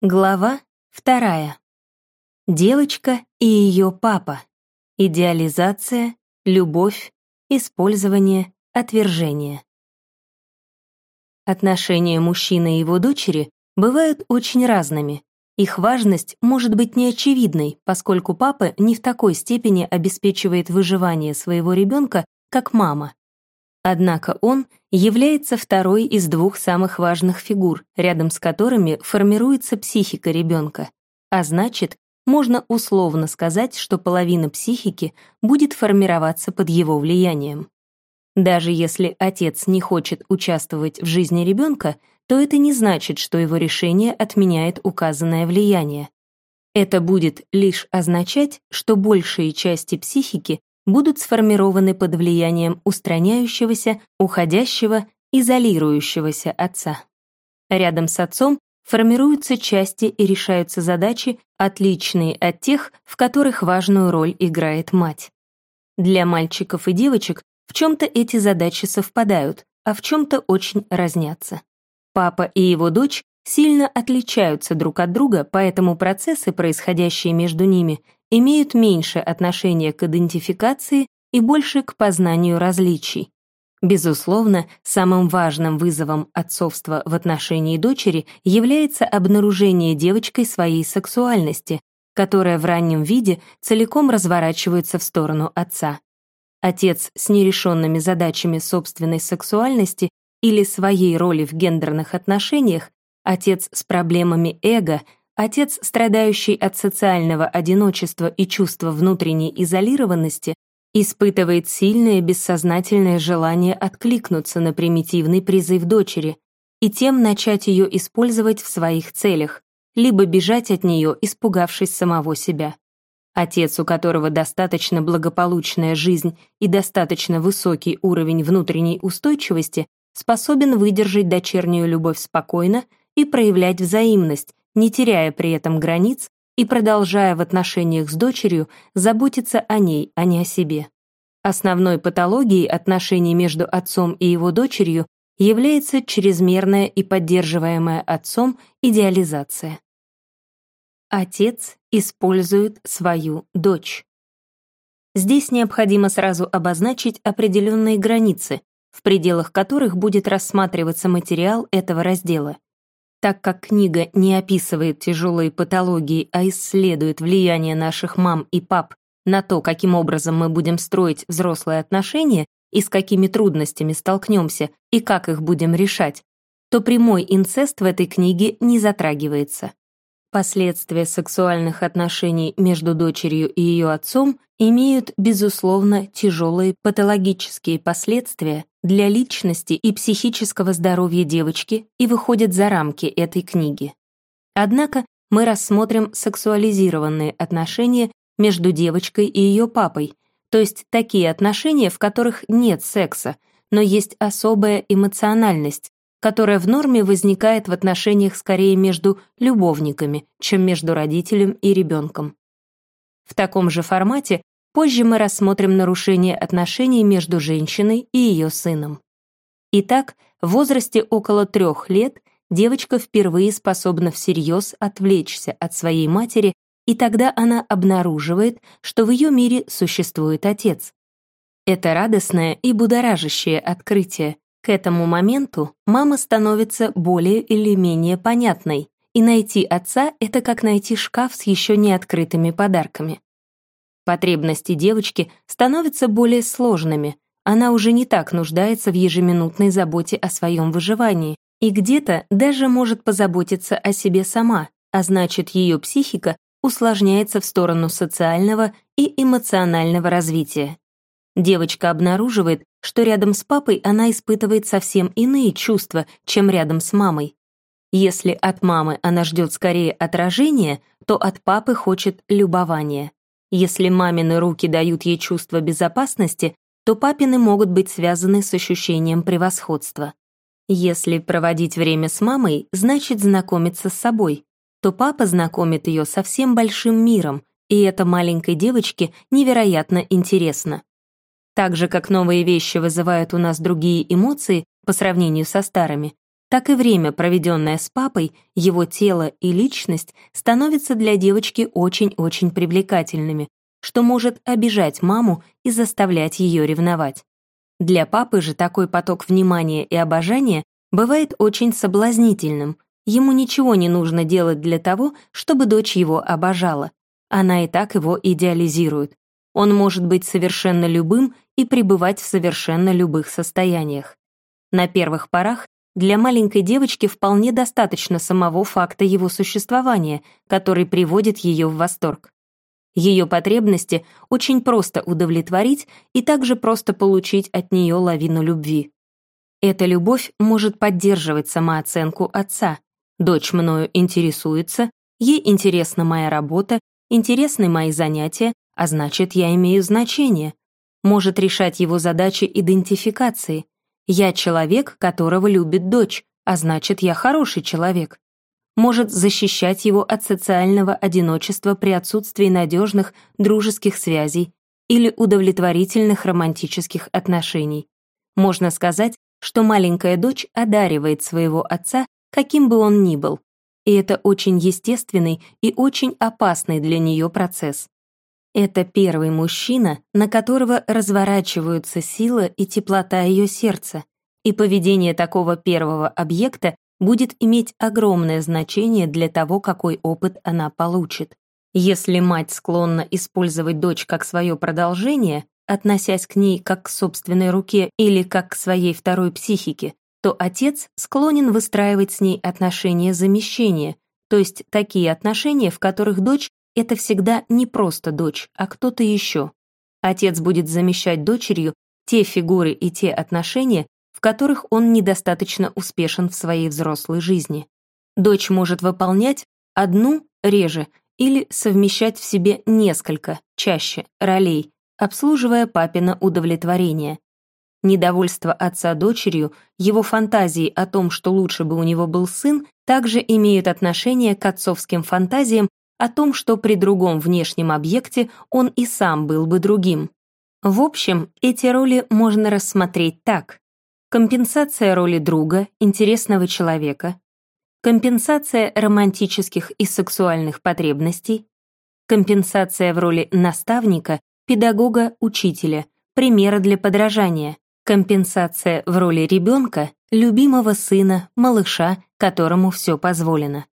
Глава вторая. Девочка и ее папа. Идеализация, любовь, использование, отвержение. Отношения мужчины и его дочери бывают очень разными. Их важность может быть неочевидной, поскольку папа не в такой степени обеспечивает выживание своего ребенка, как мама. Однако он является второй из двух самых важных фигур, рядом с которыми формируется психика ребенка. А значит, можно условно сказать, что половина психики будет формироваться под его влиянием. Даже если отец не хочет участвовать в жизни ребенка, то это не значит, что его решение отменяет указанное влияние. Это будет лишь означать, что большие части психики будут сформированы под влиянием устраняющегося, уходящего, изолирующегося отца. Рядом с отцом формируются части и решаются задачи, отличные от тех, в которых важную роль играет мать. Для мальчиков и девочек в чем-то эти задачи совпадают, а в чем-то очень разнятся. Папа и его дочь сильно отличаются друг от друга, поэтому процессы, происходящие между ними, имеют меньше отношения к идентификации и больше к познанию различий. Безусловно, самым важным вызовом отцовства в отношении дочери является обнаружение девочкой своей сексуальности, которая в раннем виде целиком разворачивается в сторону отца. Отец с нерешенными задачами собственной сексуальности или своей роли в гендерных отношениях, отец с проблемами эго — Отец, страдающий от социального одиночества и чувства внутренней изолированности, испытывает сильное бессознательное желание откликнуться на примитивный призыв дочери и тем начать ее использовать в своих целях, либо бежать от нее, испугавшись самого себя. Отец, у которого достаточно благополучная жизнь и достаточно высокий уровень внутренней устойчивости, способен выдержать дочернюю любовь спокойно и проявлять взаимность, не теряя при этом границ и продолжая в отношениях с дочерью заботиться о ней, а не о себе. Основной патологией отношений между отцом и его дочерью является чрезмерная и поддерживаемая отцом идеализация. Отец использует свою дочь. Здесь необходимо сразу обозначить определенные границы, в пределах которых будет рассматриваться материал этого раздела. Так как книга не описывает тяжелые патологии, а исследует влияние наших мам и пап на то, каким образом мы будем строить взрослые отношения и с какими трудностями столкнемся и как их будем решать, то прямой инцест в этой книге не затрагивается. Последствия сексуальных отношений между дочерью и ее отцом имеют, безусловно, тяжелые патологические последствия для личности и психического здоровья девочки и выходят за рамки этой книги. Однако мы рассмотрим сексуализированные отношения между девочкой и ее папой, то есть такие отношения, в которых нет секса, но есть особая эмоциональность, которая в норме возникает в отношениях скорее между любовниками, чем между родителем и ребенком. В таком же формате позже мы рассмотрим нарушение отношений между женщиной и ее сыном. Итак, в возрасте около трех лет девочка впервые способна всерьез отвлечься от своей матери, и тогда она обнаруживает, что в ее мире существует отец. Это радостное и будоражащее открытие, к этому моменту мама становится более или менее понятной, и найти отца — это как найти шкаф с еще не открытыми подарками. Потребности девочки становятся более сложными, она уже не так нуждается в ежеминутной заботе о своем выживании и где-то даже может позаботиться о себе сама, а значит, ее психика усложняется в сторону социального и эмоционального развития. Девочка обнаруживает, что рядом с папой она испытывает совсем иные чувства, чем рядом с мамой. Если от мамы она ждет скорее отражения, то от папы хочет любования. Если мамины руки дают ей чувство безопасности, то папины могут быть связаны с ощущением превосходства. Если проводить время с мамой, значит знакомиться с собой, то папа знакомит ее со всем большим миром, и это маленькой девочке невероятно интересно. Так же, как новые вещи вызывают у нас другие эмоции по сравнению со старыми, так и время, проведенное с папой, его тело и личность становятся для девочки очень-очень привлекательными, что может обижать маму и заставлять ее ревновать. Для папы же такой поток внимания и обожания бывает очень соблазнительным. Ему ничего не нужно делать для того, чтобы дочь его обожала. Она и так его идеализирует. Он может быть совершенно любым и пребывать в совершенно любых состояниях. На первых порах для маленькой девочки вполне достаточно самого факта его существования, который приводит ее в восторг. Ее потребности очень просто удовлетворить и также просто получить от нее лавину любви. Эта любовь может поддерживать самооценку отца. Дочь мною интересуется, ей интересна моя работа, интересны мои занятия, а значит, я имею значение. Может решать его задачи идентификации. Я человек, которого любит дочь, а значит, я хороший человек. Может защищать его от социального одиночества при отсутствии надежных дружеских связей или удовлетворительных романтических отношений. Можно сказать, что маленькая дочь одаривает своего отца, каким бы он ни был. И это очень естественный и очень опасный для нее процесс. Это первый мужчина, на которого разворачиваются сила и теплота ее сердца, и поведение такого первого объекта будет иметь огромное значение для того, какой опыт она получит. Если мать склонна использовать дочь как свое продолжение, относясь к ней как к собственной руке или как к своей второй психике, то отец склонен выстраивать с ней отношения замещения, то есть такие отношения, в которых дочь — это всегда не просто дочь, а кто-то еще. Отец будет замещать дочерью те фигуры и те отношения, в которых он недостаточно успешен в своей взрослой жизни. Дочь может выполнять одну, реже, или совмещать в себе несколько, чаще, ролей, обслуживая папина удовлетворение. Недовольство отца дочерью, его фантазии о том, что лучше бы у него был сын, также имеют отношение к отцовским фантазиям о том, что при другом внешнем объекте он и сам был бы другим. В общем, эти роли можно рассмотреть так. Компенсация роли друга, интересного человека, компенсация романтических и сексуальных потребностей, компенсация в роли наставника педагога, учителя, примера для подражания, компенсация в роли ребенка, любимого сына, малыша, которому все позволено.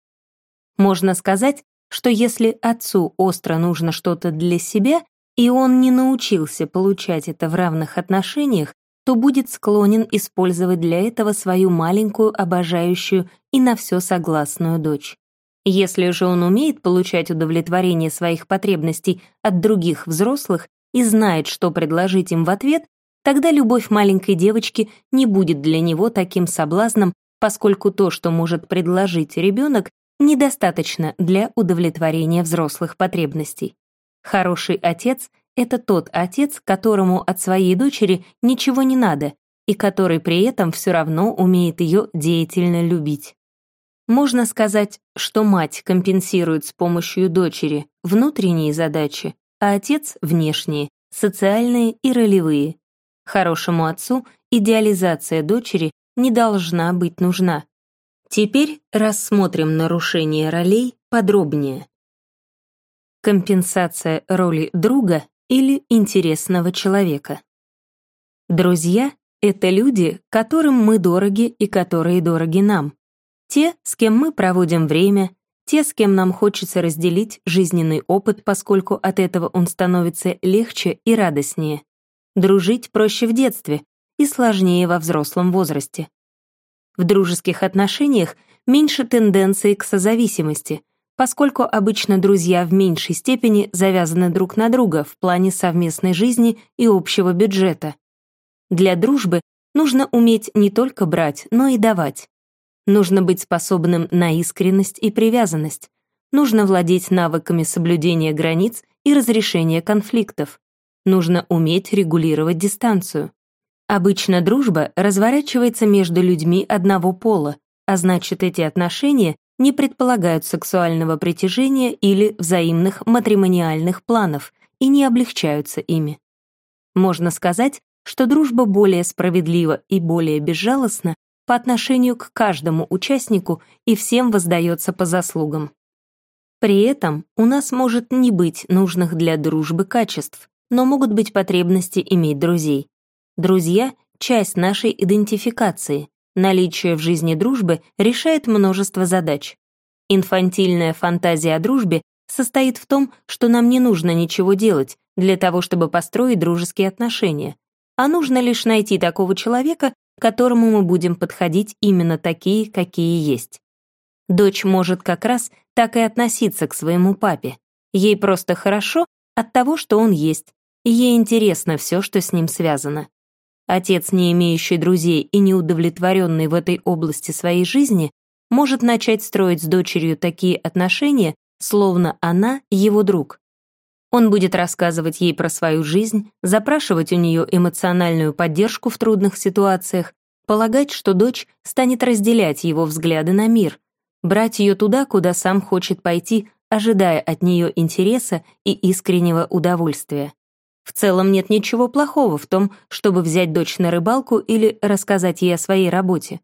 Можно сказать, что если отцу остро нужно что-то для себя, и он не научился получать это в равных отношениях, то будет склонен использовать для этого свою маленькую, обожающую и на все согласную дочь. Если же он умеет получать удовлетворение своих потребностей от других взрослых и знает, что предложить им в ответ, тогда любовь маленькой девочки не будет для него таким соблазном, поскольку то, что может предложить ребенок, недостаточно для удовлетворения взрослых потребностей. Хороший отец — это тот отец, которому от своей дочери ничего не надо и который при этом все равно умеет ее деятельно любить. Можно сказать, что мать компенсирует с помощью дочери внутренние задачи, а отец — внешние, социальные и ролевые. Хорошему отцу идеализация дочери не должна быть нужна. Теперь рассмотрим нарушение ролей подробнее. Компенсация роли друга или интересного человека. Друзья — это люди, которым мы дороги и которые дороги нам. Те, с кем мы проводим время, те, с кем нам хочется разделить жизненный опыт, поскольку от этого он становится легче и радостнее. Дружить проще в детстве и сложнее во взрослом возрасте. В дружеских отношениях меньше тенденции к созависимости, поскольку обычно друзья в меньшей степени завязаны друг на друга в плане совместной жизни и общего бюджета. Для дружбы нужно уметь не только брать, но и давать. Нужно быть способным на искренность и привязанность. Нужно владеть навыками соблюдения границ и разрешения конфликтов. Нужно уметь регулировать дистанцию. Обычно дружба разворачивается между людьми одного пола, а значит, эти отношения не предполагают сексуального притяжения или взаимных матримониальных планов и не облегчаются ими. Можно сказать, что дружба более справедлива и более безжалостна, по отношению к каждому участнику и всем воздается по заслугам. При этом у нас может не быть нужных для дружбы качеств, но могут быть потребности иметь друзей. Друзья — часть нашей идентификации. Наличие в жизни дружбы решает множество задач. Инфантильная фантазия о дружбе состоит в том, что нам не нужно ничего делать для того, чтобы построить дружеские отношения, а нужно лишь найти такого человека, которому мы будем подходить именно такие, какие есть. Дочь может как раз так и относиться к своему папе. Ей просто хорошо от того, что он есть, и ей интересно все, что с ним связано. Отец, не имеющий друзей и неудовлетворенный в этой области своей жизни, может начать строить с дочерью такие отношения, словно она его друг. Он будет рассказывать ей про свою жизнь, запрашивать у нее эмоциональную поддержку в трудных ситуациях, полагать, что дочь станет разделять его взгляды на мир, брать ее туда, куда сам хочет пойти, ожидая от нее интереса и искреннего удовольствия. В целом нет ничего плохого в том, чтобы взять дочь на рыбалку или рассказать ей о своей работе.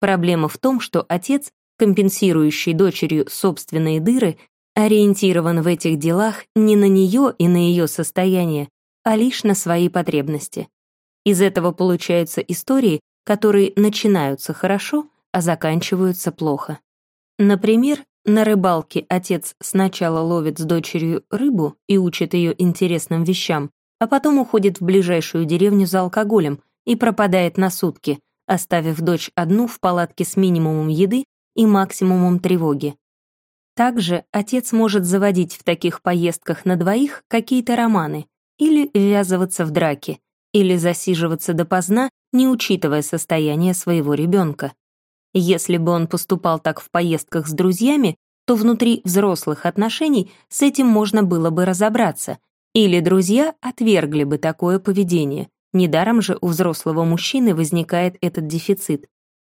Проблема в том, что отец, компенсирующий дочерью собственные дыры, ориентирован в этих делах не на нее и на ее состояние, а лишь на свои потребности. Из этого получаются истории, которые начинаются хорошо, а заканчиваются плохо. Например, на рыбалке отец сначала ловит с дочерью рыбу и учит ее интересным вещам, а потом уходит в ближайшую деревню за алкоголем и пропадает на сутки, оставив дочь одну в палатке с минимумом еды и максимумом тревоги. Также отец может заводить в таких поездках на двоих какие-то романы или ввязываться в драки, или засиживаться допоздна, не учитывая состояние своего ребенка. Если бы он поступал так в поездках с друзьями, то внутри взрослых отношений с этим можно было бы разобраться, или друзья отвергли бы такое поведение. Недаром же у взрослого мужчины возникает этот дефицит.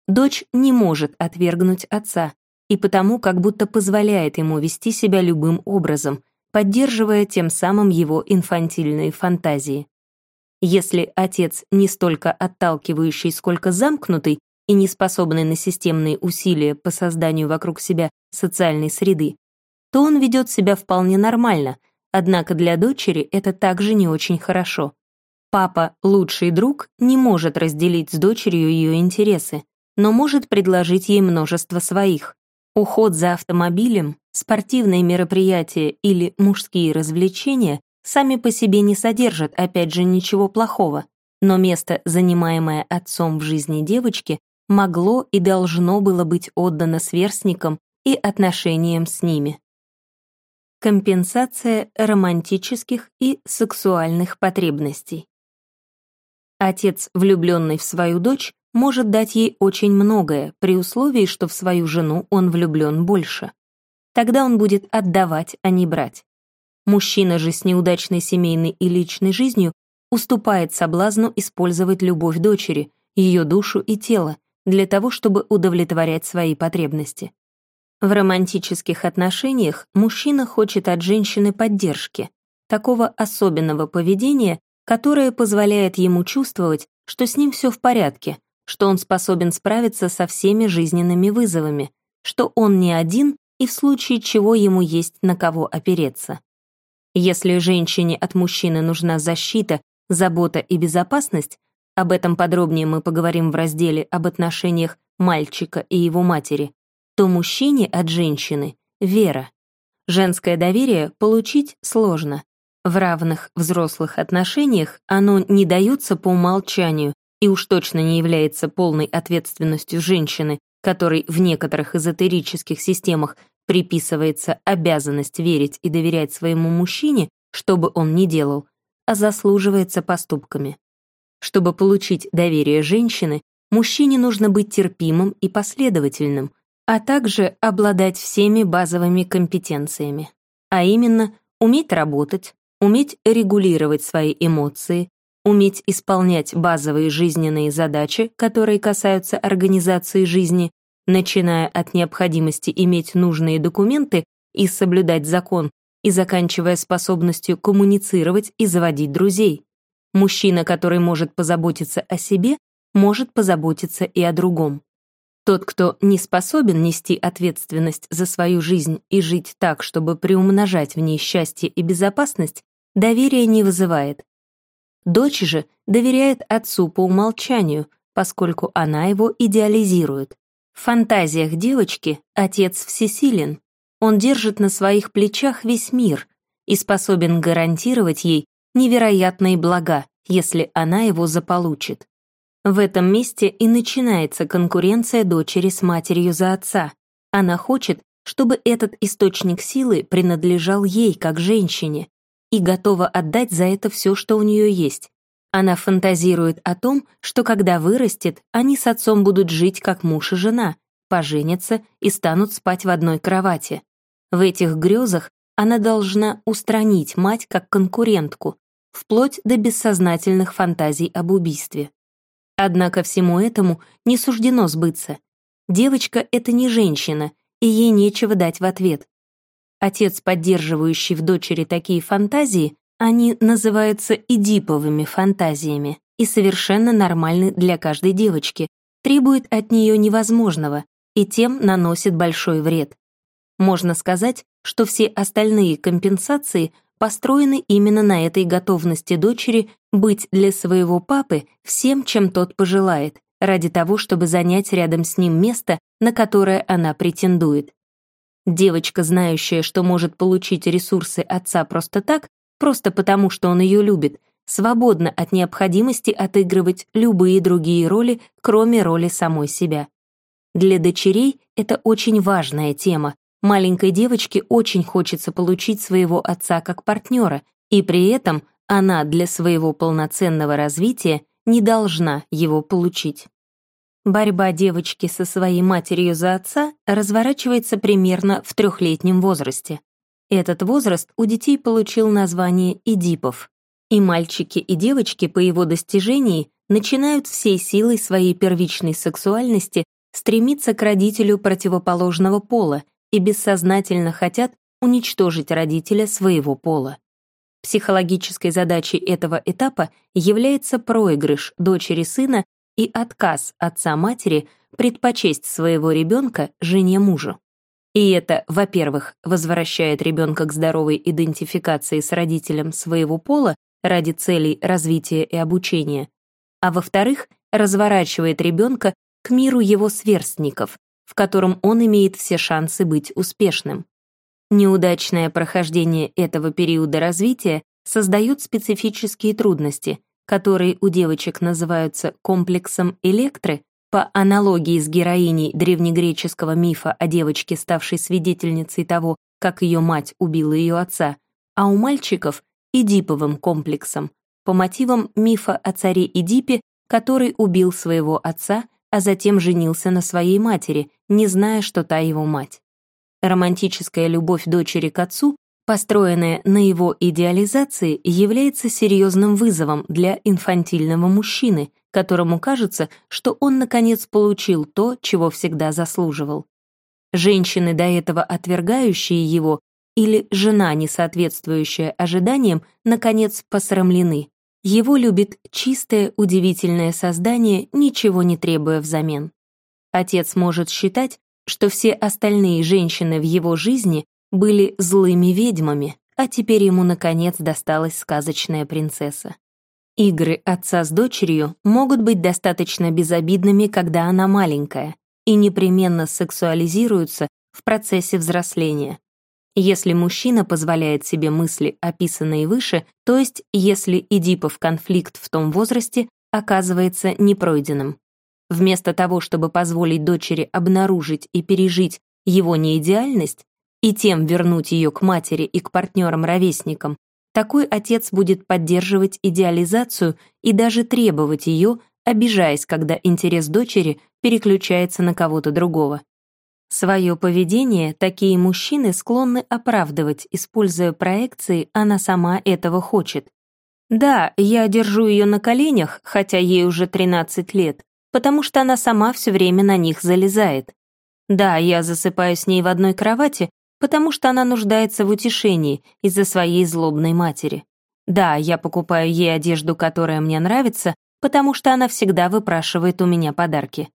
Дочь не может отвергнуть отца, и потому как будто позволяет ему вести себя любым образом, поддерживая тем самым его инфантильные фантазии. Если отец не столько отталкивающий, сколько замкнутый и не способный на системные усилия по созданию вокруг себя социальной среды, то он ведет себя вполне нормально, однако для дочери это также не очень хорошо. Папа, лучший друг, не может разделить с дочерью ее интересы, но может предложить ей множество своих. Уход за автомобилем, спортивные мероприятия или мужские развлечения сами по себе не содержат, опять же, ничего плохого, но место, занимаемое отцом в жизни девочки, могло и должно было быть отдано сверстникам и отношениям с ними. Компенсация романтических и сексуальных потребностей. Отец, влюбленный в свою дочь, может дать ей очень многое, при условии, что в свою жену он влюблен больше. Тогда он будет отдавать, а не брать. Мужчина же с неудачной семейной и личной жизнью уступает соблазну использовать любовь дочери, ее душу и тело, для того, чтобы удовлетворять свои потребности. В романтических отношениях мужчина хочет от женщины поддержки, такого особенного поведения, которое позволяет ему чувствовать, что с ним все в порядке, что он способен справиться со всеми жизненными вызовами, что он не один и в случае чего ему есть на кого опереться. Если женщине от мужчины нужна защита, забота и безопасность, об этом подробнее мы поговорим в разделе об отношениях мальчика и его матери, то мужчине от женщины — вера. Женское доверие получить сложно. В равных взрослых отношениях оно не дается по умолчанию и уж точно не является полной ответственностью женщины, которой в некоторых эзотерических системах приписывается обязанность верить и доверять своему мужчине, что бы он ни делал, а заслуживается поступками. Чтобы получить доверие женщины, мужчине нужно быть терпимым и последовательным, а также обладать всеми базовыми компетенциями, а именно уметь работать, уметь регулировать свои эмоции, уметь исполнять базовые жизненные задачи, которые касаются организации жизни, начиная от необходимости иметь нужные документы и соблюдать закон, и заканчивая способностью коммуницировать и заводить друзей. Мужчина, который может позаботиться о себе, может позаботиться и о другом. Тот, кто не способен нести ответственность за свою жизнь и жить так, чтобы приумножать в ней счастье и безопасность, доверия не вызывает. Дочь же доверяет отцу по умолчанию, поскольку она его идеализирует. В фантазиях девочки отец всесилен. Он держит на своих плечах весь мир и способен гарантировать ей невероятные блага, если она его заполучит. В этом месте и начинается конкуренция дочери с матерью за отца. Она хочет, чтобы этот источник силы принадлежал ей как женщине и готова отдать за это все, что у нее есть. Она фантазирует о том, что когда вырастет, они с отцом будут жить как муж и жена, поженятся и станут спать в одной кровати. В этих грезах она должна устранить мать как конкурентку, вплоть до бессознательных фантазий об убийстве. Однако всему этому не суждено сбыться. Девочка — это не женщина, и ей нечего дать в ответ. Отец, поддерживающий в дочери такие фантазии, они называются идиповыми фантазиями и совершенно нормальны для каждой девочки, требует от нее невозможного и тем наносит большой вред. Можно сказать, что все остальные компенсации построены именно на этой готовности дочери быть для своего папы всем, чем тот пожелает, ради того, чтобы занять рядом с ним место, на которое она претендует. Девочка, знающая, что может получить ресурсы отца просто так, просто потому, что он ее любит, свободна от необходимости отыгрывать любые другие роли, кроме роли самой себя. Для дочерей это очень важная тема, Маленькой девочке очень хочется получить своего отца как партнера, и при этом она для своего полноценного развития не должна его получить. Борьба девочки со своей матерью за отца разворачивается примерно в трехлетнем возрасте. Этот возраст у детей получил название «идипов», и мальчики и девочки по его достижении начинают всей силой своей первичной сексуальности стремиться к родителю противоположного пола и бессознательно хотят уничтожить родителя своего пола. Психологической задачей этого этапа является проигрыш дочери сына и отказ отца-матери предпочесть своего ребенка жене мужу. И это, во-первых, возвращает ребенка к здоровой идентификации с родителем своего пола ради целей развития и обучения, а во-вторых, разворачивает ребенка к миру его сверстников, в котором он имеет все шансы быть успешным. Неудачное прохождение этого периода развития создает специфические трудности, которые у девочек называются комплексом электры, по аналогии с героиней древнегреческого мифа о девочке, ставшей свидетельницей того, как ее мать убила ее отца, а у мальчиков — Эдиповым комплексом, по мотивам мифа о царе Эдипе, который убил своего отца а затем женился на своей матери, не зная, что та его мать. Романтическая любовь дочери к отцу, построенная на его идеализации, является серьезным вызовом для инфантильного мужчины, которому кажется, что он наконец получил то, чего всегда заслуживал. Женщины, до этого отвергающие его, или жена, не соответствующая ожиданиям, наконец посрамлены. Его любит чистое, удивительное создание, ничего не требуя взамен. Отец может считать, что все остальные женщины в его жизни были злыми ведьмами, а теперь ему, наконец, досталась сказочная принцесса. Игры отца с дочерью могут быть достаточно безобидными, когда она маленькая, и непременно сексуализируются в процессе взросления. Если мужчина позволяет себе мысли, описанные выше, то есть если Эдипов конфликт в том возрасте оказывается непройденным. Вместо того, чтобы позволить дочери обнаружить и пережить его неидеальность и тем вернуть ее к матери и к партнерам-ровесникам, такой отец будет поддерживать идеализацию и даже требовать ее, обижаясь, когда интерес дочери переключается на кого-то другого. Свое поведение такие мужчины склонны оправдывать, используя проекции «она сама этого хочет». Да, я держу ее на коленях, хотя ей уже 13 лет, потому что она сама все время на них залезает. Да, я засыпаю с ней в одной кровати, потому что она нуждается в утешении из-за своей злобной матери. Да, я покупаю ей одежду, которая мне нравится, потому что она всегда выпрашивает у меня подарки.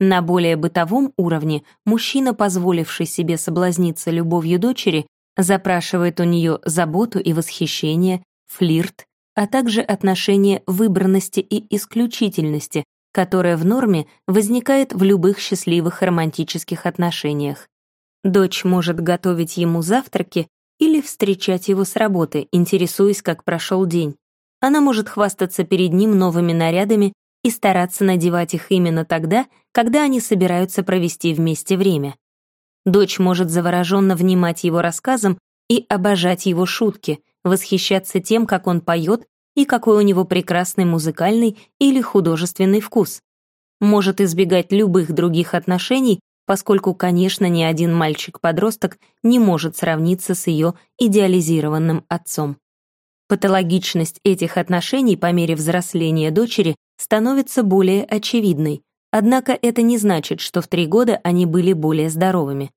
На более бытовом уровне мужчина, позволивший себе соблазниться любовью дочери, запрашивает у нее заботу и восхищение, флирт, а также отношение выбранности и исключительности, которое в норме возникает в любых счастливых романтических отношениях. Дочь может готовить ему завтраки или встречать его с работы, интересуясь, как прошел день. Она может хвастаться перед ним новыми нарядами и стараться надевать их именно тогда, когда они собираются провести вместе время. Дочь может завороженно внимать его рассказам и обожать его шутки, восхищаться тем, как он поет и какой у него прекрасный музыкальный или художественный вкус. Может избегать любых других отношений, поскольку, конечно, ни один мальчик-подросток не может сравниться с ее идеализированным отцом. Патологичность этих отношений по мере взросления дочери становится более очевидной, однако это не значит, что в три года они были более здоровыми.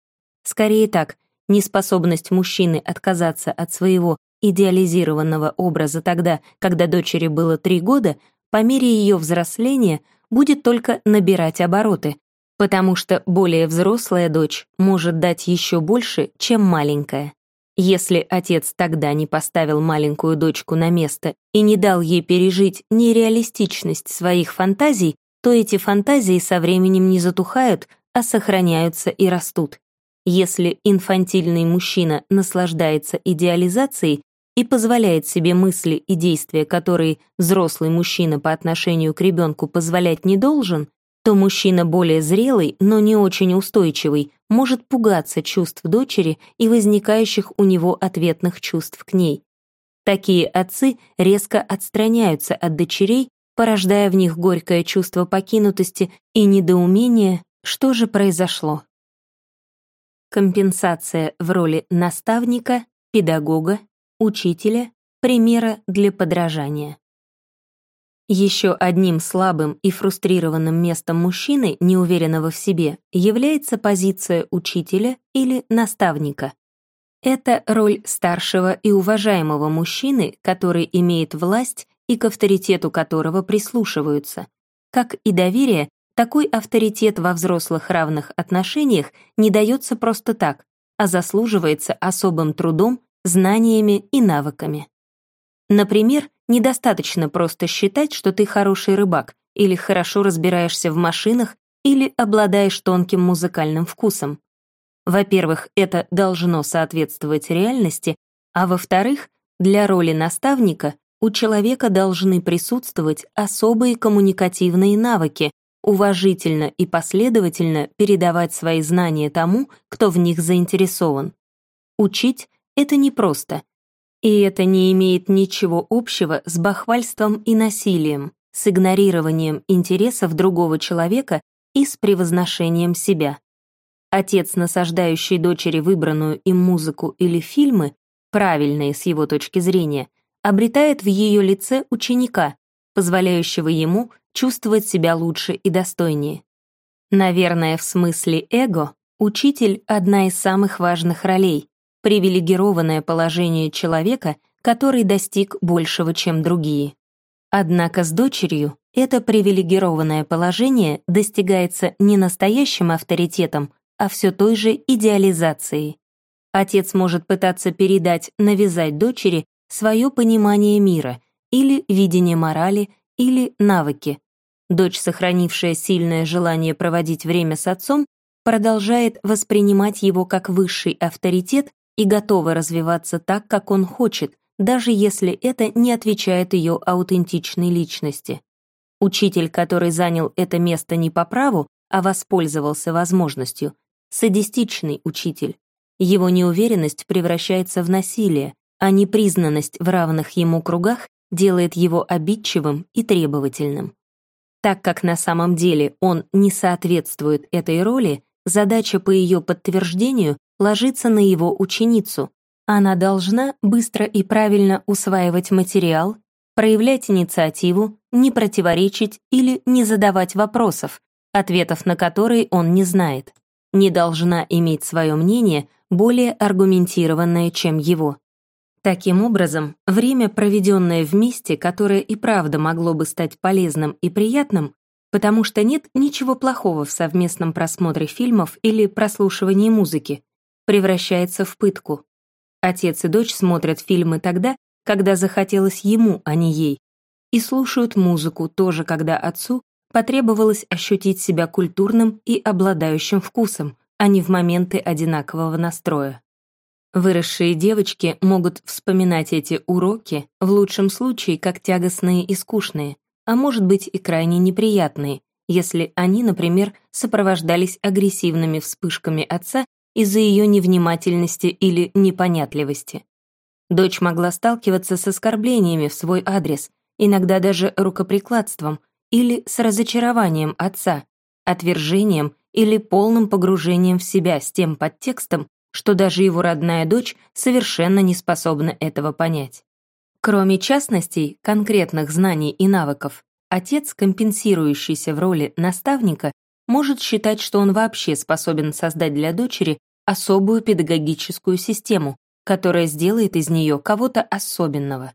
Скорее так, неспособность мужчины отказаться от своего идеализированного образа тогда, когда дочери было три года, по мере ее взросления будет только набирать обороты, потому что более взрослая дочь может дать еще больше, чем маленькая. Если отец тогда не поставил маленькую дочку на место и не дал ей пережить нереалистичность своих фантазий, то эти фантазии со временем не затухают, а сохраняются и растут. Если инфантильный мужчина наслаждается идеализацией и позволяет себе мысли и действия, которые взрослый мужчина по отношению к ребенку позволять не должен, то мужчина более зрелый, но не очень устойчивый, может пугаться чувств дочери и возникающих у него ответных чувств к ней. Такие отцы резко отстраняются от дочерей, порождая в них горькое чувство покинутости и недоумение, что же произошло. Компенсация в роли наставника, педагога, учителя, примера для подражания. Еще одним слабым и фрустрированным местом мужчины, неуверенного в себе, является позиция учителя или наставника. Это роль старшего и уважаемого мужчины, который имеет власть и к авторитету которого прислушиваются. Как и доверие, такой авторитет во взрослых равных отношениях не дается просто так, а заслуживается особым трудом, знаниями и навыками. Например, недостаточно просто считать, что ты хороший рыбак или хорошо разбираешься в машинах или обладаешь тонким музыкальным вкусом. Во-первых, это должно соответствовать реальности, а во-вторых, для роли наставника у человека должны присутствовать особые коммуникативные навыки, уважительно и последовательно передавать свои знания тому, кто в них заинтересован. Учить — это непросто, и это не имеет ничего общего с бахвальством и насилием, с игнорированием интересов другого человека и с превозношением себя. Отец, насаждающий дочери выбранную им музыку или фильмы, правильные с его точки зрения, обретает в ее лице ученика, позволяющего ему чувствовать себя лучше и достойнее. Наверное, в смысле эго учитель — одна из самых важных ролей, привилегированное положение человека, который достиг большего, чем другие. Однако с дочерью это привилегированное положение достигается не настоящим авторитетом, а все той же идеализацией. Отец может пытаться передать, навязать дочери свое понимание мира или видение морали или навыки. Дочь, сохранившая сильное желание проводить время с отцом, продолжает воспринимать его как высший авторитет и готова развиваться так, как он хочет, даже если это не отвечает ее аутентичной личности. Учитель, который занял это место не по праву, а воспользовался возможностью, садистичный учитель. Его неуверенность превращается в насилие, а непризнанность в равных ему кругах делает его обидчивым и требовательным. Так как на самом деле он не соответствует этой роли, задача по ее подтверждению ложится на его ученицу. Она должна быстро и правильно усваивать материал, проявлять инициативу, не противоречить или не задавать вопросов, ответов на которые он не знает. Не должна иметь свое мнение более аргументированное, чем его. Таким образом, время, проведенное вместе, которое и правда могло бы стать полезным и приятным, потому что нет ничего плохого в совместном просмотре фильмов или прослушивании музыки, превращается в пытку. Отец и дочь смотрят фильмы тогда, когда захотелось ему, а не ей, и слушают музыку тоже, когда отцу потребовалось ощутить себя культурным и обладающим вкусом, а не в моменты одинакового настроя. Выросшие девочки могут вспоминать эти уроки в лучшем случае как тягостные и скучные, а может быть и крайне неприятные, если они, например, сопровождались агрессивными вспышками отца из-за ее невнимательности или непонятливости. Дочь могла сталкиваться с оскорблениями в свой адрес, иногда даже рукоприкладством, или с разочарованием отца, отвержением или полным погружением в себя с тем подтекстом, что даже его родная дочь совершенно не способна этого понять. Кроме частностей, конкретных знаний и навыков, отец, компенсирующийся в роли наставника, может считать, что он вообще способен создать для дочери особую педагогическую систему, которая сделает из нее кого-то особенного.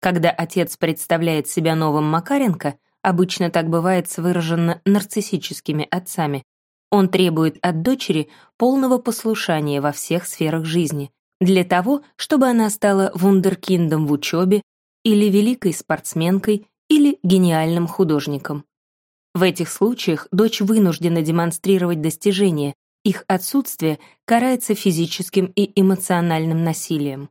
Когда отец представляет себя новым Макаренко, обычно так бывает с выраженно нарциссическими отцами, он требует от дочери полного послушания во всех сферах жизни, для того, чтобы она стала вундеркиндом в учебе или великой спортсменкой или гениальным художником. В этих случаях дочь вынуждена демонстрировать достижения, их отсутствие карается физическим и эмоциональным насилием.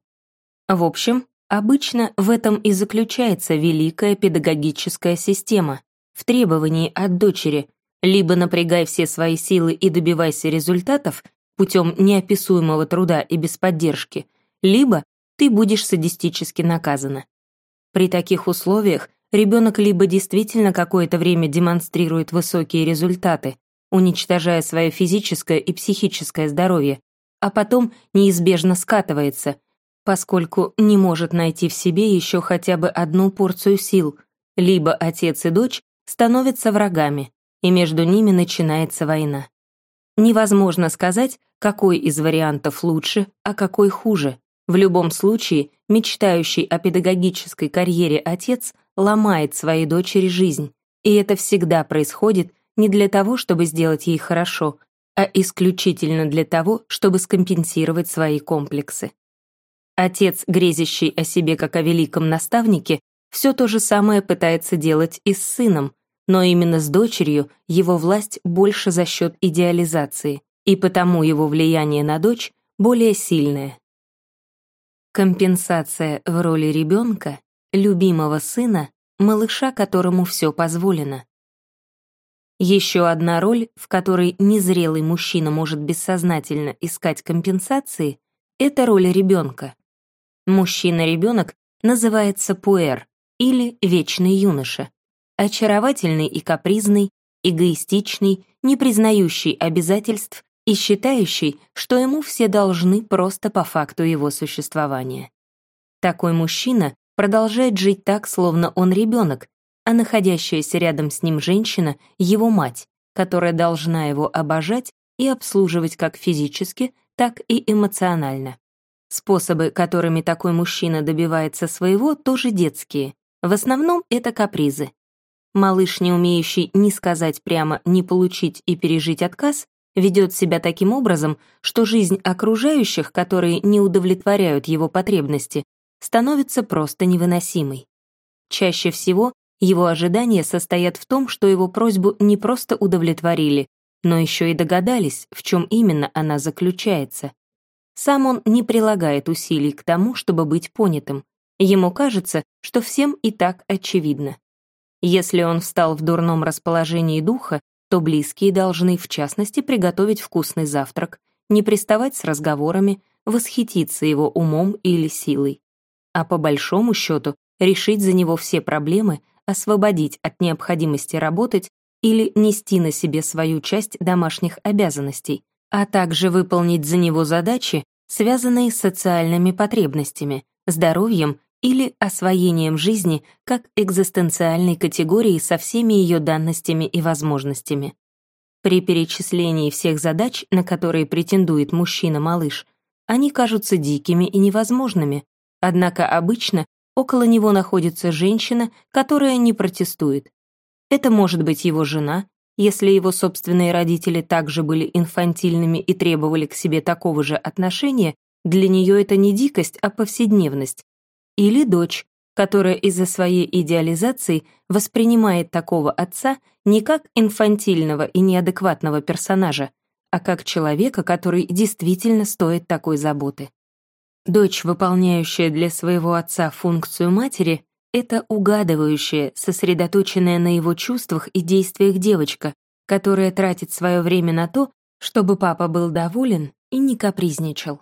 В общем, обычно в этом и заключается великая педагогическая система, в требовании от дочери либо напрягай все свои силы и добивайся результатов путем неописуемого труда и без поддержки, либо ты будешь садистически наказана. При таких условиях ребенок либо действительно какое-то время демонстрирует высокие результаты, уничтожая свое физическое и психическое здоровье, а потом неизбежно скатывается, поскольку не может найти в себе еще хотя бы одну порцию сил, либо отец и дочь становятся врагами, и между ними начинается война. Невозможно сказать, какой из вариантов лучше, а какой хуже. В любом случае, мечтающий о педагогической карьере отец ломает своей дочери жизнь, и это всегда происходит не для того, чтобы сделать ей хорошо, а исключительно для того, чтобы скомпенсировать свои комплексы. Отец, грезящий о себе как о великом наставнике, все то же самое пытается делать и с сыном, но именно с дочерью его власть больше за счет идеализации, и потому его влияние на дочь более сильное. Компенсация в роли ребенка, любимого сына, малыша, которому все позволено. Еще одна роль, в которой незрелый мужчина может бессознательно искать компенсации, это роль ребенка. Мужчина-ребенок называется пуэр или вечный юноша очаровательный и капризный, эгоистичный, не признающий обязательств и считающий, что ему все должны просто по факту его существования. Такой мужчина продолжает жить так, словно он ребенок, а находящаяся рядом с ним женщина — его мать, которая должна его обожать и обслуживать как физически, так и эмоционально. Способы, которыми такой мужчина добивается своего, тоже детские. В основном это капризы. Малыш, не умеющий ни сказать прямо, ни получить и пережить отказ, ведет себя таким образом, что жизнь окружающих, которые не удовлетворяют его потребности, становится просто невыносимой. Чаще всего его ожидания состоят в том, что его просьбу не просто удовлетворили, но еще и догадались, в чем именно она заключается. Сам он не прилагает усилий к тому, чтобы быть понятым. Ему кажется, что всем и так очевидно. Если он встал в дурном расположении духа, то близкие должны, в частности, приготовить вкусный завтрак, не приставать с разговорами, восхититься его умом или силой. А по большому счету решить за него все проблемы, освободить от необходимости работать или нести на себе свою часть домашних обязанностей, а также выполнить за него задачи, связанные с социальными потребностями, здоровьем или освоением жизни как экзистенциальной категории со всеми ее данностями и возможностями. При перечислении всех задач, на которые претендует мужчина-малыш, они кажутся дикими и невозможными, однако обычно около него находится женщина, которая не протестует. Это может быть его жена, если его собственные родители также были инфантильными и требовали к себе такого же отношения, для нее это не дикость, а повседневность. Или дочь, которая из-за своей идеализации воспринимает такого отца не как инфантильного и неадекватного персонажа, а как человека, который действительно стоит такой заботы. Дочь, выполняющая для своего отца функцию матери, это угадывающая, сосредоточенная на его чувствах и действиях девочка, которая тратит свое время на то, чтобы папа был доволен и не капризничал.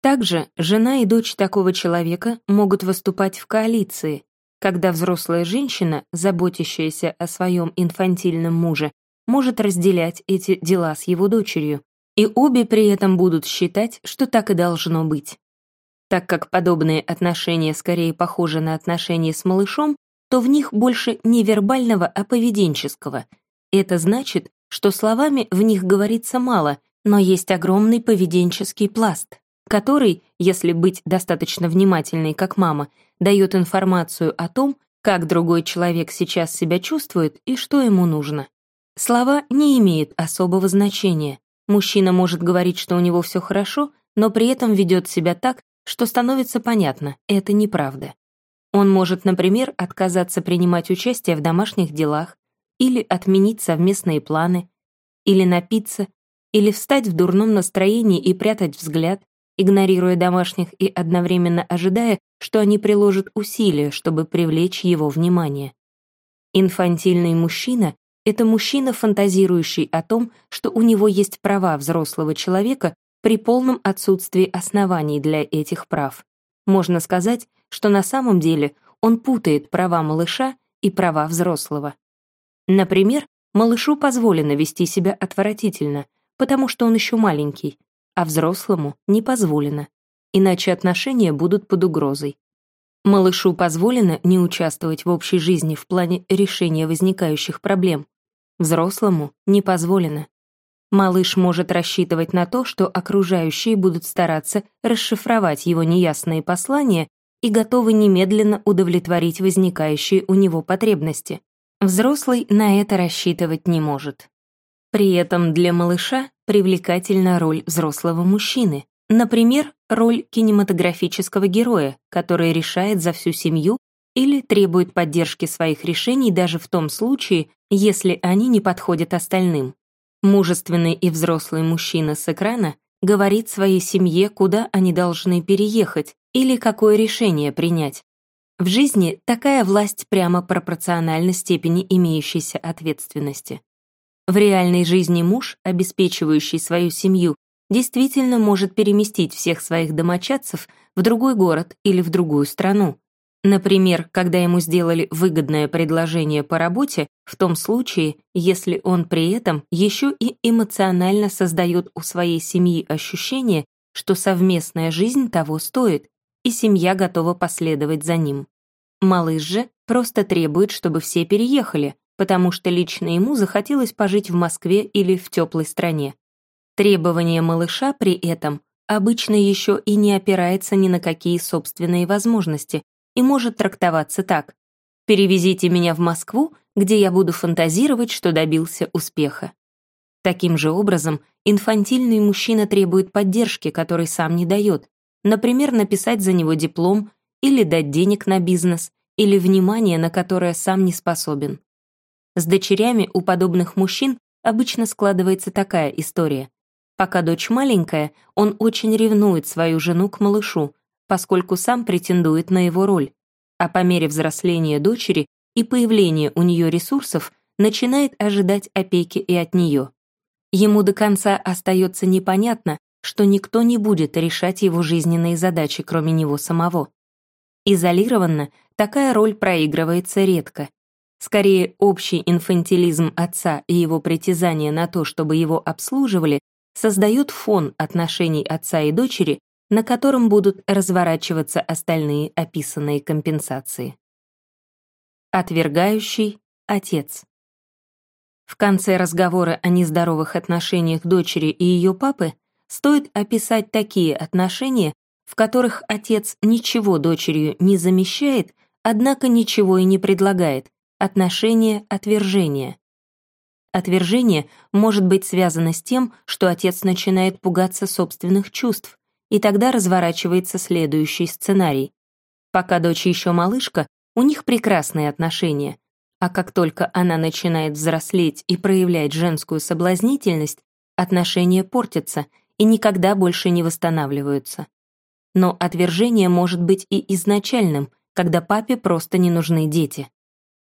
Также жена и дочь такого человека могут выступать в коалиции, когда взрослая женщина, заботящаяся о своем инфантильном муже, может разделять эти дела с его дочерью, и обе при этом будут считать, что так и должно быть. Так как подобные отношения скорее похожи на отношения с малышом, то в них больше не вербального, а поведенческого. Это значит, что словами в них говорится мало, но есть огромный поведенческий пласт который, если быть достаточно внимательной, как мама, дает информацию о том, как другой человек сейчас себя чувствует и что ему нужно. Слова не имеют особого значения. Мужчина может говорить, что у него все хорошо, но при этом ведет себя так, что становится понятно, это неправда. Он может, например, отказаться принимать участие в домашних делах, или отменить совместные планы, или напиться, или встать в дурном настроении и прятать взгляд, игнорируя домашних и одновременно ожидая, что они приложат усилия, чтобы привлечь его внимание. Инфантильный мужчина — это мужчина, фантазирующий о том, что у него есть права взрослого человека при полном отсутствии оснований для этих прав. Можно сказать, что на самом деле он путает права малыша и права взрослого. Например, малышу позволено вести себя отвратительно, потому что он еще маленький, а взрослому не позволено, иначе отношения будут под угрозой. Малышу позволено не участвовать в общей жизни в плане решения возникающих проблем. Взрослому не позволено. Малыш может рассчитывать на то, что окружающие будут стараться расшифровать его неясные послания и готовы немедленно удовлетворить возникающие у него потребности. Взрослый на это рассчитывать не может. При этом для малыша привлекательна роль взрослого мужчины, например, роль кинематографического героя, который решает за всю семью или требует поддержки своих решений даже в том случае, если они не подходят остальным. Мужественный и взрослый мужчина с экрана говорит своей семье, куда они должны переехать или какое решение принять. В жизни такая власть прямо пропорциональна степени имеющейся ответственности. В реальной жизни муж, обеспечивающий свою семью, действительно может переместить всех своих домочадцев в другой город или в другую страну. Например, когда ему сделали выгодное предложение по работе, в том случае, если он при этом еще и эмоционально создает у своей семьи ощущение, что совместная жизнь того стоит, и семья готова последовать за ним. Малыш же просто требует, чтобы все переехали, потому что лично ему захотелось пожить в Москве или в теплой стране. Требование малыша при этом обычно еще и не опирается ни на какие собственные возможности и может трактоваться так. «Перевезите меня в Москву, где я буду фантазировать, что добился успеха». Таким же образом, инфантильный мужчина требует поддержки, которой сам не дает, например, написать за него диплом или дать денег на бизнес, или внимание, на которое сам не способен. С дочерями у подобных мужчин обычно складывается такая история. Пока дочь маленькая, он очень ревнует свою жену к малышу, поскольку сам претендует на его роль. А по мере взросления дочери и появления у нее ресурсов начинает ожидать опеки и от нее. Ему до конца остается непонятно, что никто не будет решать его жизненные задачи, кроме него самого. Изолированно такая роль проигрывается редко, Скорее, общий инфантилизм отца и его притязание на то, чтобы его обслуживали, создают фон отношений отца и дочери, на котором будут разворачиваться остальные описанные компенсации. Отвергающий отец. В конце разговора о нездоровых отношениях дочери и ее папы стоит описать такие отношения, в которых отец ничего дочерью не замещает, однако ничего и не предлагает, отношение отвержения. Отвержение может быть связано с тем, что отец начинает пугаться собственных чувств, и тогда разворачивается следующий сценарий. Пока дочь еще малышка, у них прекрасные отношения, а как только она начинает взрослеть и проявлять женскую соблазнительность, отношения портятся и никогда больше не восстанавливаются. Но отвержение может быть и изначальным, когда папе просто не нужны дети.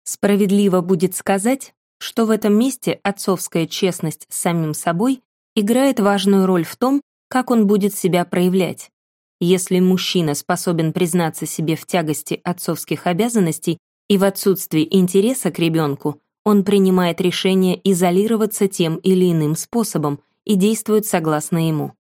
Справедливо будет сказать, что в этом месте отцовская честность с самим собой играет важную роль в том, как он будет себя проявлять. Если мужчина способен признаться себе в тягости отцовских обязанностей и в отсутствии интереса к ребенку, он принимает решение изолироваться тем или иным способом и действует согласно ему.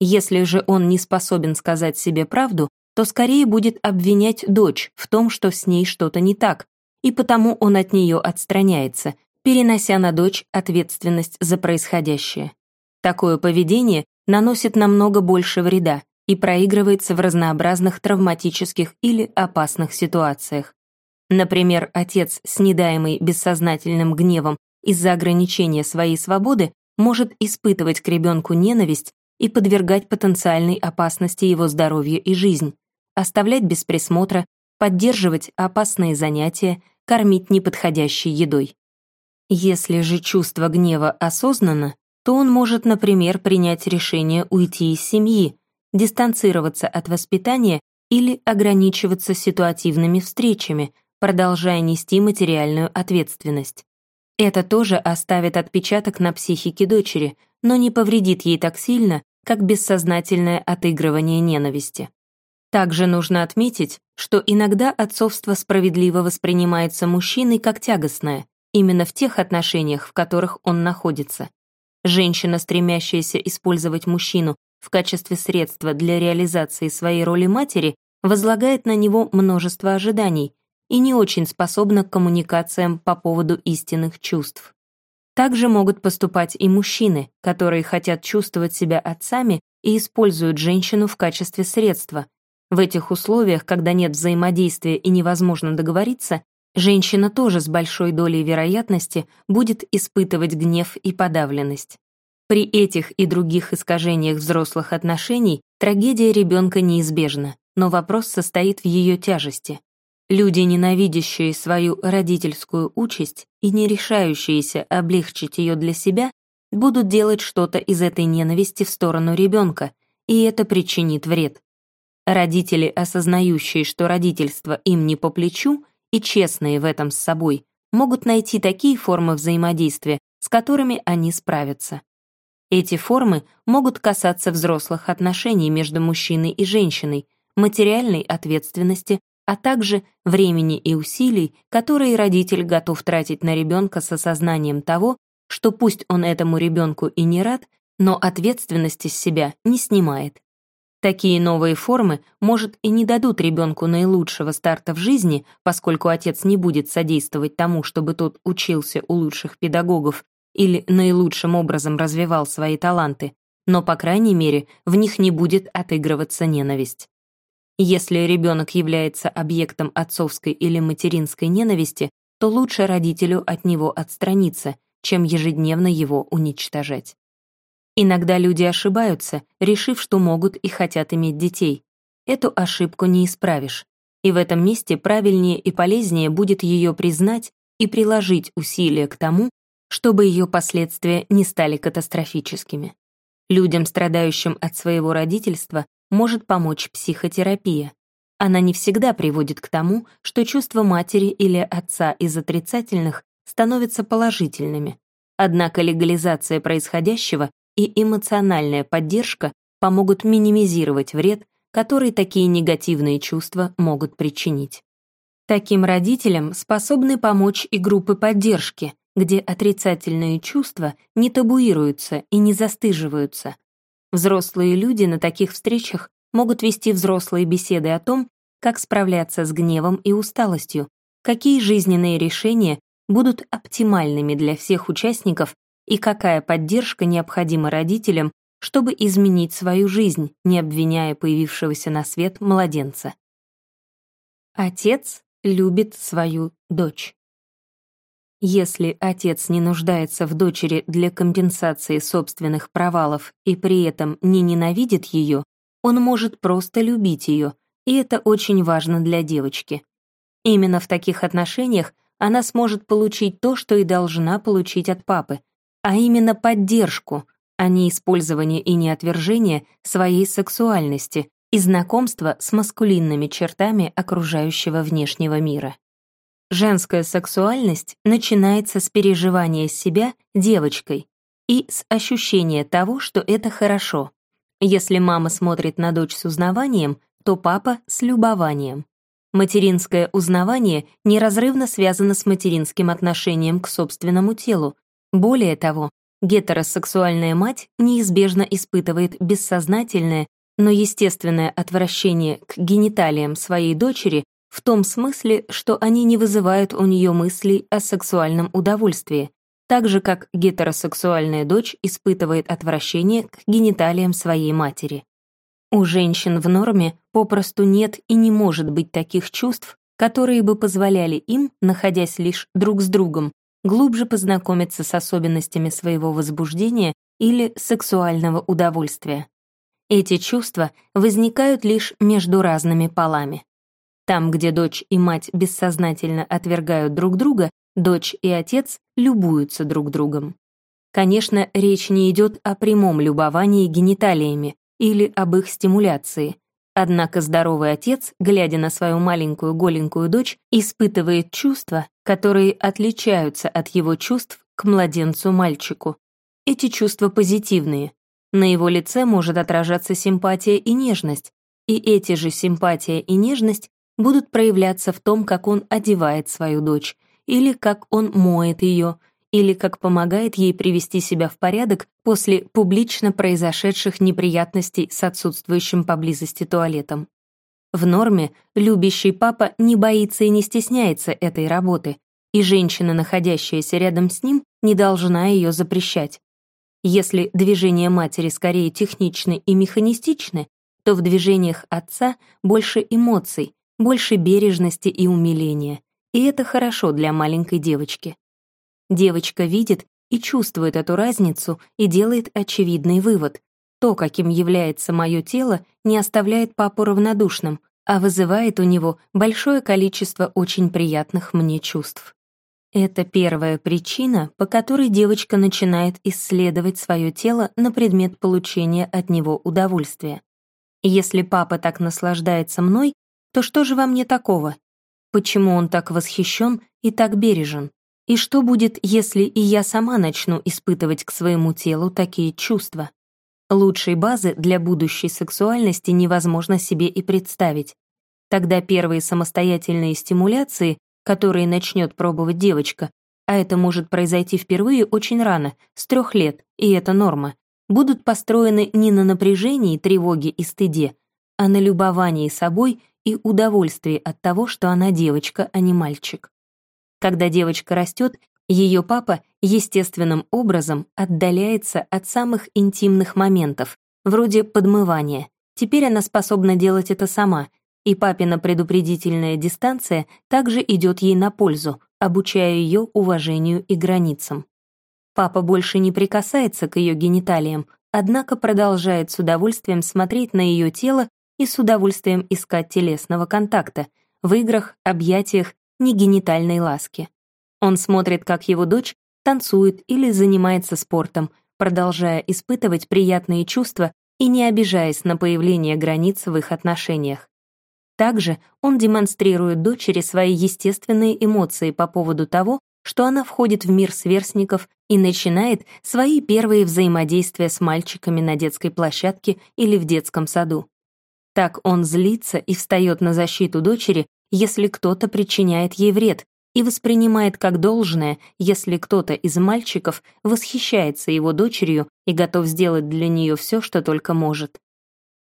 Если же он не способен сказать себе правду, то скорее будет обвинять дочь в том, что с ней что-то не так, и потому он от нее отстраняется, перенося на дочь ответственность за происходящее. Такое поведение наносит намного больше вреда и проигрывается в разнообразных травматических или опасных ситуациях. Например, отец, снедаемый бессознательным гневом из-за ограничения своей свободы, может испытывать к ребенку ненависть и подвергать потенциальной опасности его здоровье и жизнь, оставлять без присмотра, поддерживать опасные занятия, кормить неподходящей едой. Если же чувство гнева осознанно, то он может, например, принять решение уйти из семьи, дистанцироваться от воспитания или ограничиваться ситуативными встречами, продолжая нести материальную ответственность. Это тоже оставит отпечаток на психике дочери, но не повредит ей так сильно, как бессознательное отыгрывание ненависти. Также нужно отметить, что иногда отцовство справедливо воспринимается мужчиной как тягостное, именно в тех отношениях, в которых он находится. Женщина, стремящаяся использовать мужчину в качестве средства для реализации своей роли матери, возлагает на него множество ожиданий и не очень способна к коммуникациям по поводу истинных чувств. Также могут поступать и мужчины, которые хотят чувствовать себя отцами и используют женщину в качестве средства. В этих условиях, когда нет взаимодействия и невозможно договориться, женщина тоже с большой долей вероятности будет испытывать гнев и подавленность. При этих и других искажениях взрослых отношений трагедия ребенка неизбежна, но вопрос состоит в ее тяжести. Люди, ненавидящие свою родительскую участь и не решающиеся облегчить ее для себя, будут делать что-то из этой ненависти в сторону ребенка, и это причинит вред. Родители, осознающие, что родительство им не по плечу, и честные в этом с собой, могут найти такие формы взаимодействия, с которыми они справятся. Эти формы могут касаться взрослых отношений между мужчиной и женщиной, материальной ответственности, а также времени и усилий, которые родитель готов тратить на ребенка с осознанием того, что пусть он этому ребенку и не рад, но ответственности с себя не снимает. Такие новые формы, может, и не дадут ребенку наилучшего старта в жизни, поскольку отец не будет содействовать тому, чтобы тот учился у лучших педагогов или наилучшим образом развивал свои таланты, но, по крайней мере, в них не будет отыгрываться ненависть. Если ребенок является объектом отцовской или материнской ненависти, то лучше родителю от него отстраниться, чем ежедневно его уничтожать. Иногда люди ошибаются, решив, что могут и хотят иметь детей. Эту ошибку не исправишь. И в этом месте правильнее и полезнее будет ее признать и приложить усилия к тому, чтобы ее последствия не стали катастрофическими. Людям, страдающим от своего родительства, может помочь психотерапия. Она не всегда приводит к тому, что чувства матери или отца из отрицательных становятся положительными. Однако легализация происходящего и эмоциональная поддержка помогут минимизировать вред, который такие негативные чувства могут причинить. Таким родителям способны помочь и группы поддержки, где отрицательные чувства не табуируются и не застыживаются, Взрослые люди на таких встречах могут вести взрослые беседы о том, как справляться с гневом и усталостью, какие жизненные решения будут оптимальными для всех участников и какая поддержка необходима родителям, чтобы изменить свою жизнь, не обвиняя появившегося на свет младенца. Отец любит свою дочь. Если отец не нуждается в дочери для компенсации собственных провалов и при этом не ненавидит ее, он может просто любить ее, и это очень важно для девочки. Именно в таких отношениях она сможет получить то, что и должна получить от папы, а именно поддержку, а не использование и не отвержение своей сексуальности и знакомство с маскулинными чертами окружающего внешнего мира. Женская сексуальность начинается с переживания себя девочкой и с ощущения того, что это хорошо. Если мама смотрит на дочь с узнаванием, то папа — с любованием. Материнское узнавание неразрывно связано с материнским отношением к собственному телу. Более того, гетеросексуальная мать неизбежно испытывает бессознательное, но естественное отвращение к гениталиям своей дочери в том смысле, что они не вызывают у нее мыслей о сексуальном удовольствии, так же как гетеросексуальная дочь испытывает отвращение к гениталиям своей матери. У женщин в норме попросту нет и не может быть таких чувств, которые бы позволяли им, находясь лишь друг с другом, глубже познакомиться с особенностями своего возбуждения или сексуального удовольствия. Эти чувства возникают лишь между разными полами. Там, где дочь и мать бессознательно отвергают друг друга, дочь и отец любуются друг другом. Конечно, речь не идет о прямом любовании гениталиями, или об их стимуляции. Однако здоровый отец, глядя на свою маленькую голенькую дочь, испытывает чувства, которые отличаются от его чувств к младенцу-мальчику. Эти чувства позитивные. На его лице может отражаться симпатия и нежность, и эти же симпатия и нежность будут проявляться в том, как он одевает свою дочь, или как он моет ее, или как помогает ей привести себя в порядок после публично произошедших неприятностей с отсутствующим поблизости туалетом. В норме любящий папа не боится и не стесняется этой работы, и женщина, находящаяся рядом с ним, не должна ее запрещать. Если движения матери скорее техничны и механистичны, то в движениях отца больше эмоций, больше бережности и умиления, и это хорошо для маленькой девочки. Девочка видит и чувствует эту разницу и делает очевидный вывод. То, каким является мое тело, не оставляет папу равнодушным, а вызывает у него большое количество очень приятных мне чувств. Это первая причина, по которой девочка начинает исследовать свое тело на предмет получения от него удовольствия. Если папа так наслаждается мной, то что же во мне такого? Почему он так восхищен и так бережен? И что будет, если и я сама начну испытывать к своему телу такие чувства? Лучшей базы для будущей сексуальности невозможно себе и представить. Тогда первые самостоятельные стимуляции, которые начнет пробовать девочка, а это может произойти впервые очень рано, с трех лет, и это норма, будут построены не на напряжении, тревоге и стыде, а на любовании собой и удовольствии от того, что она девочка, а не мальчик. Когда девочка растет, ее папа естественным образом отдаляется от самых интимных моментов, вроде подмывания. Теперь она способна делать это сама, и папина предупредительная дистанция также идет ей на пользу, обучая ее уважению и границам. Папа больше не прикасается к ее гениталиям, однако продолжает с удовольствием смотреть на ее тело и с удовольствием искать телесного контакта в играх, объятиях негенитальной ласки. Он смотрит, как его дочь танцует или занимается спортом, продолжая испытывать приятные чувства и не обижаясь на появление границ в их отношениях. Также он демонстрирует дочери свои естественные эмоции по поводу того, что она входит в мир сверстников и начинает свои первые взаимодействия с мальчиками на детской площадке или в детском саду. Так он злится и встает на защиту дочери, если кто-то причиняет ей вред, и воспринимает как должное, если кто-то из мальчиков восхищается его дочерью и готов сделать для нее все, что только может.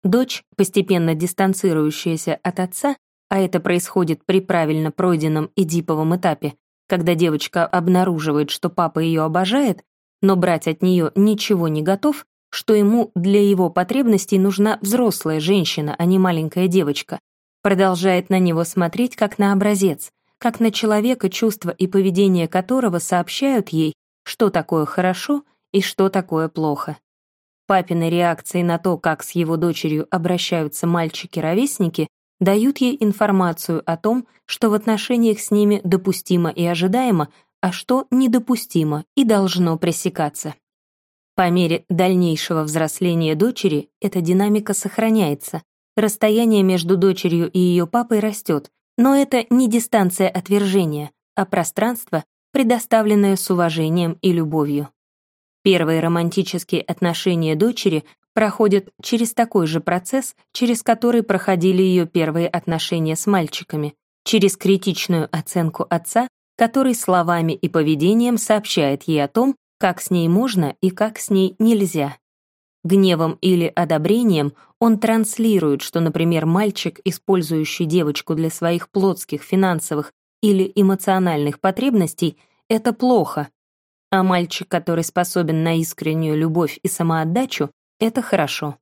Дочь, постепенно дистанцирующаяся от отца, а это происходит при правильно пройденном эдиповом этапе, когда девочка обнаруживает, что папа ее обожает, но брать от нее ничего не готов, что ему для его потребностей нужна взрослая женщина, а не маленькая девочка, продолжает на него смотреть как на образец, как на человека, чувства и поведение которого сообщают ей, что такое хорошо и что такое плохо. Папины реакции на то, как с его дочерью обращаются мальчики-ровесники, дают ей информацию о том, что в отношениях с ними допустимо и ожидаемо, а что недопустимо и должно пресекаться. По мере дальнейшего взросления дочери эта динамика сохраняется. Расстояние между дочерью и ее папой растет, но это не дистанция отвержения, а пространство, предоставленное с уважением и любовью. Первые романтические отношения дочери проходят через такой же процесс, через который проходили ее первые отношения с мальчиками, через критичную оценку отца, который словами и поведением сообщает ей о том, как с ней можно и как с ней нельзя. Гневом или одобрением он транслирует, что, например, мальчик, использующий девочку для своих плотских, финансовых или эмоциональных потребностей, это плохо, а мальчик, который способен на искреннюю любовь и самоотдачу, это хорошо.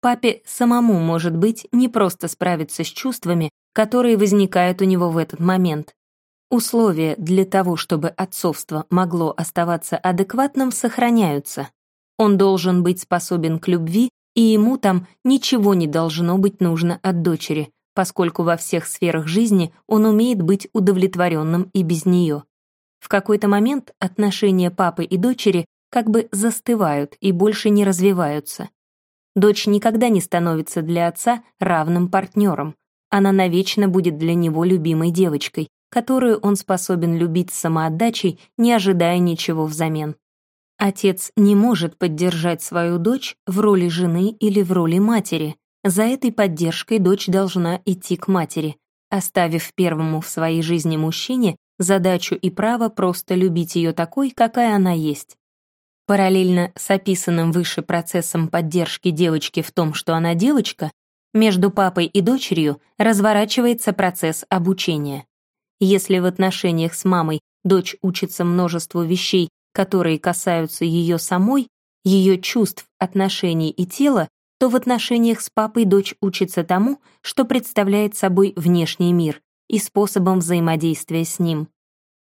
Папе самому, может быть, не просто справиться с чувствами, которые возникают у него в этот момент. Условия для того, чтобы отцовство могло оставаться адекватным, сохраняются. Он должен быть способен к любви, и ему там ничего не должно быть нужно от дочери, поскольку во всех сферах жизни он умеет быть удовлетворенным и без нее. В какой-то момент отношения папы и дочери как бы застывают и больше не развиваются. Дочь никогда не становится для отца равным партнером. Она навечно будет для него любимой девочкой, которую он способен любить самоотдачей, не ожидая ничего взамен. Отец не может поддержать свою дочь в роли жены или в роли матери. За этой поддержкой дочь должна идти к матери, оставив первому в своей жизни мужчине задачу и право просто любить ее такой, какая она есть. Параллельно с описанным выше процессом поддержки девочки в том, что она девочка, между папой и дочерью разворачивается процесс обучения. Если в отношениях с мамой дочь учится множеству вещей, которые касаются ее самой, ее чувств, отношений и тела, то в отношениях с папой дочь учится тому, что представляет собой внешний мир и способом взаимодействия с ним.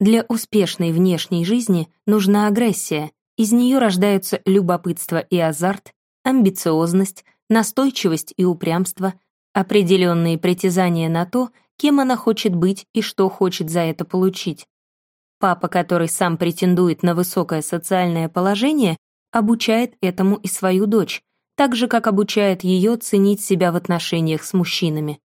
Для успешной внешней жизни нужна агрессия, из нее рождаются любопытство и азарт, амбициозность, настойчивость и упрямство, определенные притязания на то, кем она хочет быть и что хочет за это получить. Папа, который сам претендует на высокое социальное положение, обучает этому и свою дочь, так же, как обучает ее ценить себя в отношениях с мужчинами.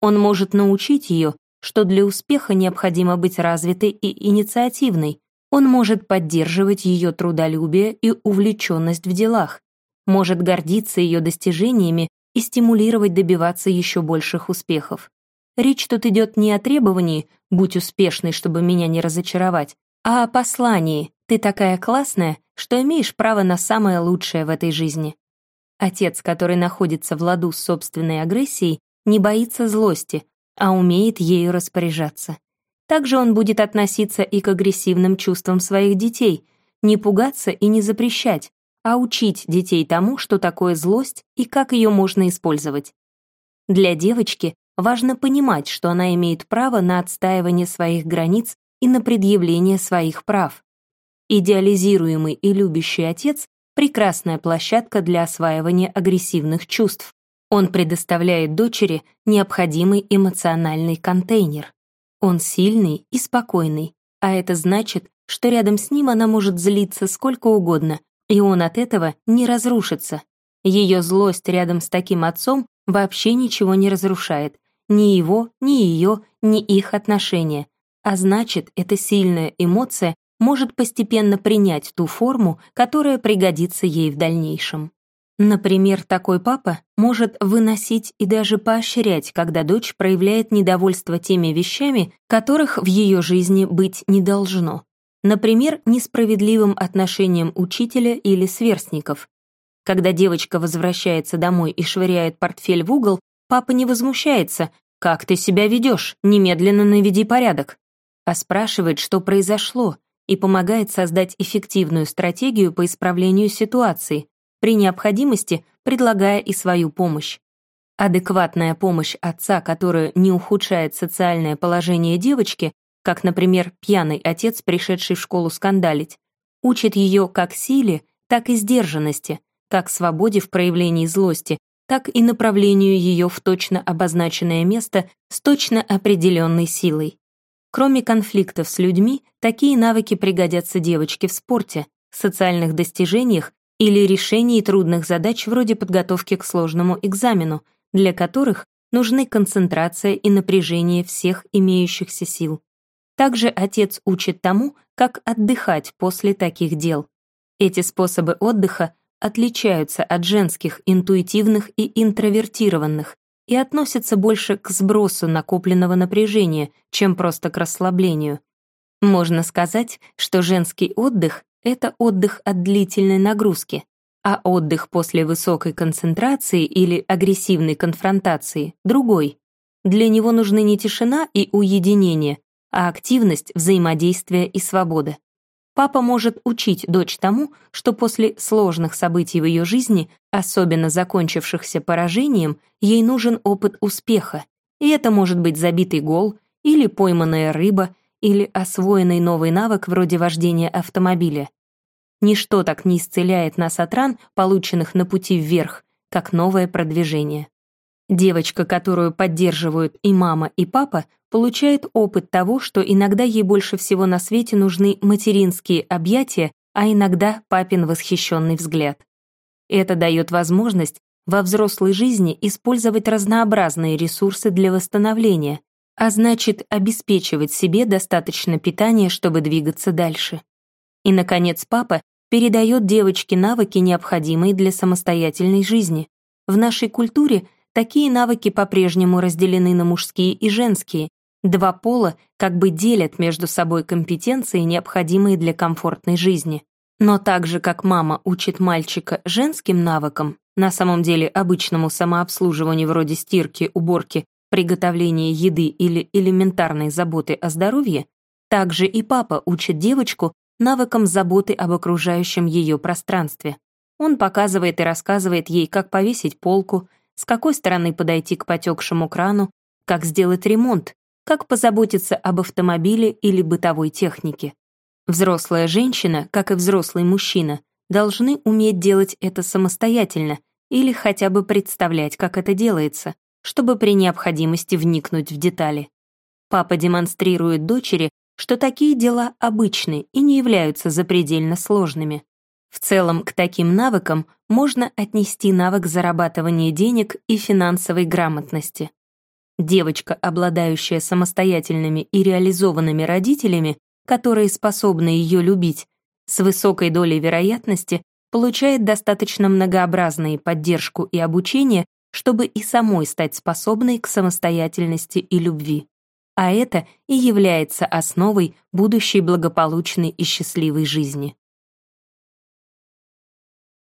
Он может научить ее, что для успеха необходимо быть развитой и инициативной. Он может поддерживать ее трудолюбие и увлеченность в делах, может гордиться ее достижениями и стимулировать добиваться еще больших успехов. Речь тут идет не о требовании «будь успешной, чтобы меня не разочаровать», а о послании «ты такая классная, что имеешь право на самое лучшее в этой жизни». Отец, который находится в ладу с собственной агрессией, не боится злости, а умеет ею распоряжаться. Также он будет относиться и к агрессивным чувствам своих детей, не пугаться и не запрещать, а учить детей тому, что такое злость и как ее можно использовать. Для девочки важно понимать, что она имеет право на отстаивание своих границ и на предъявление своих прав. Идеализируемый и любящий отец — прекрасная площадка для осваивания агрессивных чувств. Он предоставляет дочери необходимый эмоциональный контейнер. Он сильный и спокойный, а это значит, что рядом с ним она может злиться сколько угодно, и он от этого не разрушится. Ее злость рядом с таким отцом вообще ничего не разрушает, ни его, ни ее, ни их отношения. А значит, эта сильная эмоция может постепенно принять ту форму, которая пригодится ей в дальнейшем. Например, такой папа может выносить и даже поощрять, когда дочь проявляет недовольство теми вещами, которых в ее жизни быть не должно. Например, несправедливым отношением учителя или сверстников. Когда девочка возвращается домой и швыряет портфель в угол, Папа не возмущается. «Как ты себя ведешь? Немедленно наведи порядок». А спрашивает, что произошло, и помогает создать эффективную стратегию по исправлению ситуации, при необходимости предлагая и свою помощь. Адекватная помощь отца, которая не ухудшает социальное положение девочки, как, например, пьяный отец, пришедший в школу скандалить, учит ее как силе, так и сдержанности, как свободе в проявлении злости, так и направлению ее в точно обозначенное место с точно определенной силой. Кроме конфликтов с людьми, такие навыки пригодятся девочке в спорте, социальных достижениях или решении трудных задач вроде подготовки к сложному экзамену, для которых нужны концентрация и напряжение всех имеющихся сил. Также отец учит тому, как отдыхать после таких дел. Эти способы отдыха отличаются от женских интуитивных и интровертированных и относятся больше к сбросу накопленного напряжения, чем просто к расслаблению. Можно сказать, что женский отдых — это отдых от длительной нагрузки, а отдых после высокой концентрации или агрессивной конфронтации — другой. Для него нужны не тишина и уединение, а активность, взаимодействие и свобода. Папа может учить дочь тому, что после сложных событий в ее жизни, особенно закончившихся поражением, ей нужен опыт успеха, и это может быть забитый гол, или пойманная рыба, или освоенный новый навык вроде вождения автомобиля. Ничто так не исцеляет нас от ран, полученных на пути вверх, как новое продвижение. Девочка, которую поддерживают и мама, и папа, получает опыт того, что иногда ей больше всего на свете нужны материнские объятия, а иногда папин восхищенный взгляд. Это дает возможность во взрослой жизни использовать разнообразные ресурсы для восстановления, а значит, обеспечивать себе достаточно питания, чтобы двигаться дальше. И, наконец, папа передает девочке навыки, необходимые для самостоятельной жизни. В нашей культуре такие навыки по-прежнему разделены на мужские и женские. Два пола как бы делят между собой компетенции, необходимые для комфортной жизни. Но так же, как мама учит мальчика женским навыкам, на самом деле обычному самообслуживанию вроде стирки, уборки, приготовления еды или элементарной заботы о здоровье, также и папа учит девочку навыкам заботы об окружающем ее пространстве. Он показывает и рассказывает ей, как повесить полку, с какой стороны подойти к потекшему крану, как сделать ремонт, как позаботиться об автомобиле или бытовой технике. Взрослая женщина, как и взрослый мужчина, должны уметь делать это самостоятельно или хотя бы представлять, как это делается, чтобы при необходимости вникнуть в детали. Папа демонстрирует дочери, что такие дела обычны и не являются запредельно сложными. В целом, к таким навыкам можно отнести навык зарабатывания денег и финансовой грамотности. Девочка, обладающая самостоятельными и реализованными родителями, которые способны ее любить, с высокой долей вероятности получает достаточно многообразные поддержку и обучение, чтобы и самой стать способной к самостоятельности и любви а это и является основой будущей благополучной и счастливой жизни.